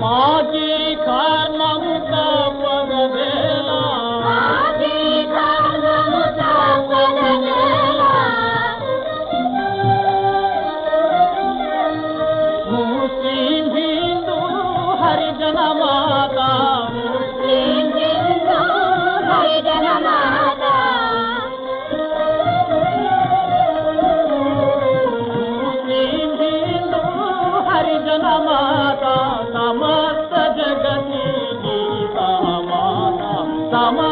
माँ की Mama.